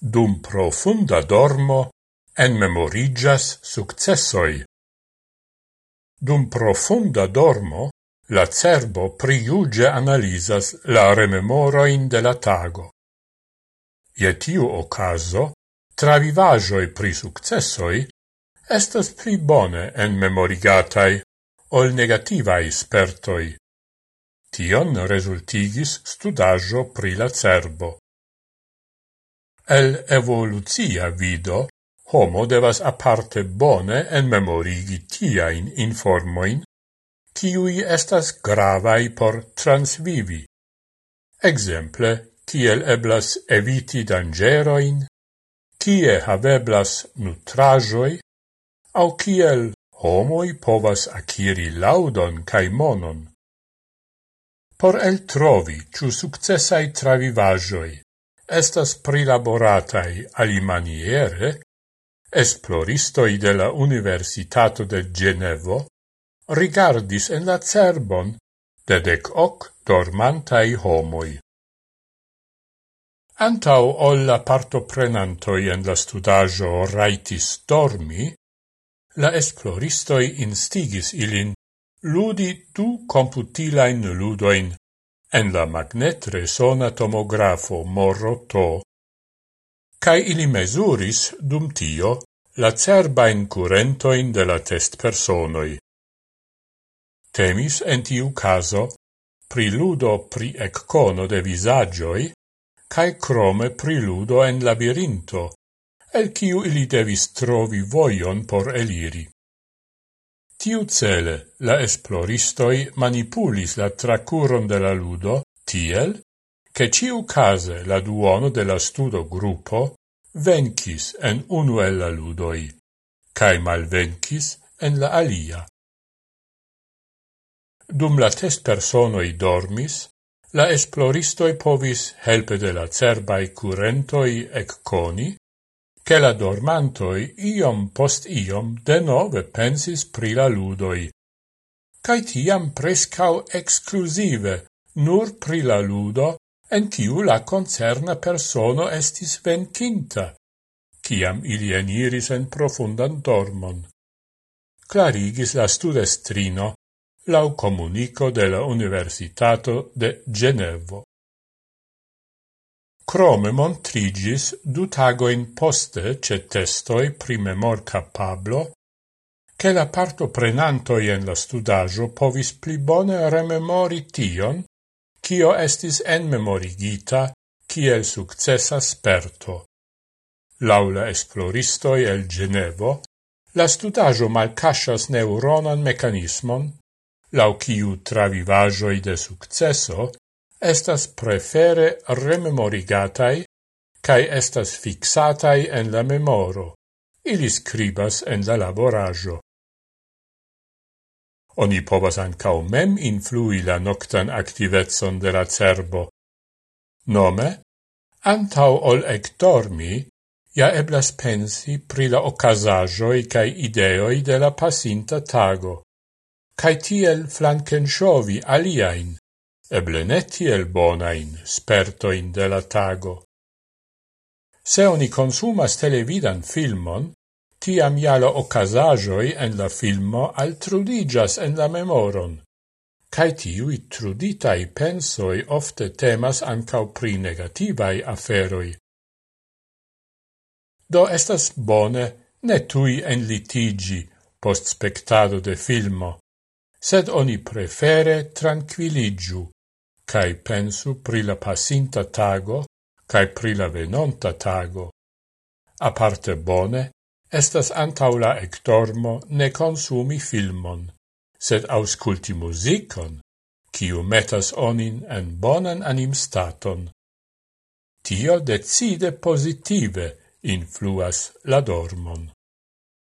dum profunda dormo en memorigas successoi. Dum profunda dormo la cerbo priuge analisas la rememoroin de la tago. Je tiu ocaso, travivajoi pri successoi estas pli bone en memorigatai ol negativai spertoi. Tion resultigis studajo pri la cerbo. El evoluzia vido, homo devas aparte bone en memorigi tiain informoin, kiui estas gravai por transvivi. Exemple, kiel eblas eviti dangeroin, kie haveblas nutrajoi, au kiel homoi povas aciri laudon cae monon. Por el trovi ciu successai travivajoi, estas prilaboratai alimaniere, esploristoi de la Universitato de Genevo rigardis en la cerbon de dec hoc dormantai homoi. Antau ol la partoprenantoi en la studajo raitis dormi, la esploristoi instigis ilin ludi du computilain ludoin en la magnetresona tomografo morro to, cae ili mesuris dum tio la cerbain curentoin de la test personoi. Temis en tiu caso priludo pri eccono de visagioi, cae crome priludo en labirinto, el ciu ili devis trovi voion por eliri tiu cele la esploristoi manipulis la tracuron de la ludo tiel, che ciu case la duono de la studo gruppo vencis en unu el la ludoi, cae malvencis en la alia. Dum la test personoi dormis, la esploristoi povis, helpe de la cerbai currentoi ec coni, che la dormantoi iom post iom de nove pensis pri la ludoi, Cai tiam prescau exclusive nur pri la ludo en tiu la concerna persono estis vencinta, ciam ili eniris en profundan dormon. Clarigis la studestrino lau comunico de la Universitato de Genevo. Crome montrigis du tagoin poste ce testoi primemor capablo, che la parto prenantoi en la studajo povis pli bone rememori tion, cio estis en memorigita, ciel successa sperto. Laula esploristoi el Genevo, la studajo malcascias neuronan mecanismon, lau ciu travivajoi de successo estas prefere rememorigatai cae estas fixatai en la memoro. Ili scribas en la laborajo. Oni povas ancau mem influi la noctan activetson de la cerbo. Nome, antau ol ectormi, ja eblas pensi pri la ocasajoi cae ideoi de la pasinta tago, cae tiel flancenshovi aliain, eble ne tiel bonain spertoin de la tago. Se oni consumas televidan filmon, tiam jala ocasajoi en la filmo altrudigas en la memoron, cae tiui truditai pensoi ofte temas ancau pri negativai aferoi. Do estas bone ne tui enlitigi post spectado de filmo, sed oni prefere tranquilligiu, cae pensu pri la pasinta tago cae pri la venonta tago. Aparte bone, estas antau la ectormo ne consumi filmon, sed ausculti musicon, kiu metas onin en bonan anim staton. Tio decide positive influas la dormon.